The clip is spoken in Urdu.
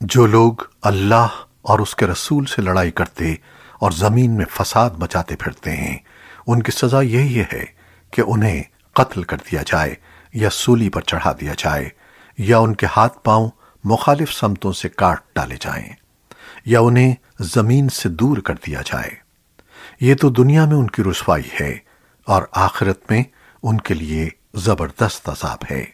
جو لوگ اللہ اور اس کے رسول سے لڑائی کرتے اور زمین میں فساد مچاتے پھرتے ہیں، ان کی سزا یہی ہے کہ انہیں قتل کر دیا جائے یا سولی پر چڑھا دیا جائے، یا ان کے ہاتھ پاؤں مخالف سمتوں سے کاٹ ڈالے جائیں، یا انہیں زمین سے دور کر دیا جائے۔ یہ تو دنیا میں ان کی رسوائی ہے اور آخرت میں ان کے لیے زبردست عذاب ہے۔